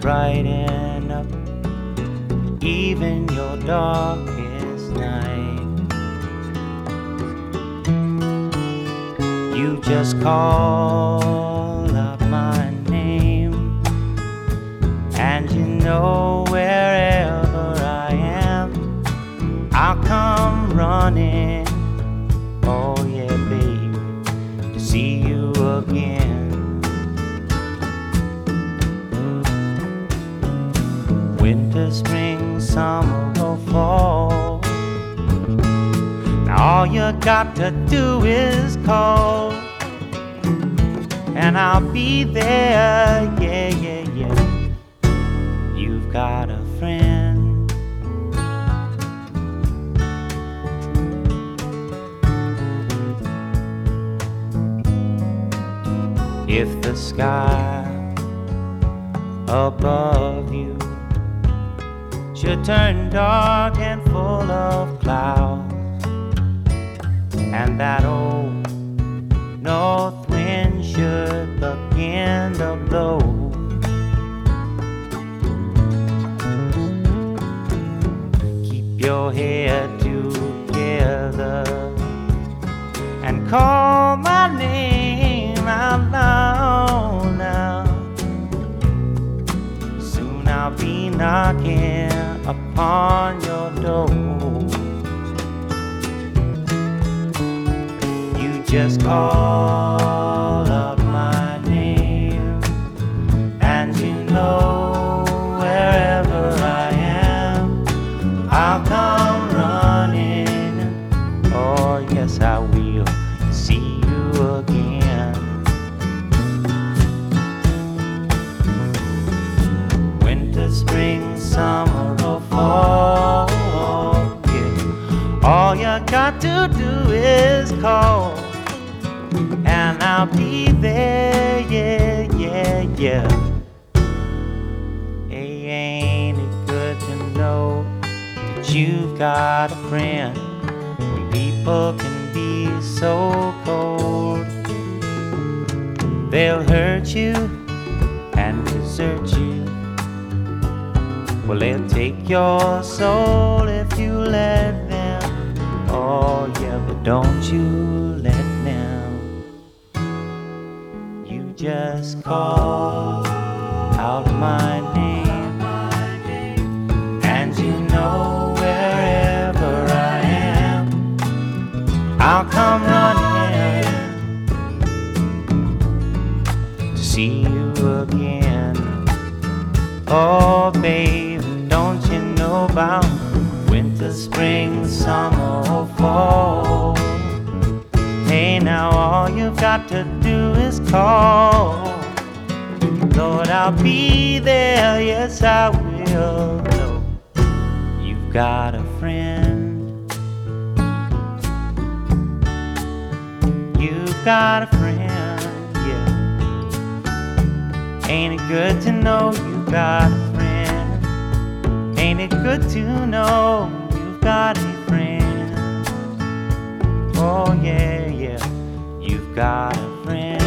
brighten up even your darkest night. You just call out my name, and you know wherever you got to do is call, and I'll be there. Yeah, yeah, yeah. You've got a friend. If the sky above you should turn dark and full of clouds, and that old north wind should begin to blow. Keep your head together and call my name out loud now. Soon I'll be knocking upon your just call out my name, and you know wherever I am, I'll come running. Oh, yes, I will see you again. winter, spring, summer, or fall. Yeah. All you got to do is I'll be there. Yeah, yeah, yeah. Hey, ain't it good to know that you've got a friend when people can be so cold? They'll hurt you and desert you. Well, they'll take your soul if you let them. Oh, yeah, but don't you just call out my name, and you know wherever I am, I'll come running to see you again. Oh, baby, don't you know about winter, spring, summer, or fall? Hey, now all you've got to do is call. Lord, I'll be there, yes, I will. Know you've got a friend. You've got a friend, yeah. Ain't it good to know you've got a friend? Ain't it good to know you've got a friend? Oh, yeah, yeah, you've got a friend.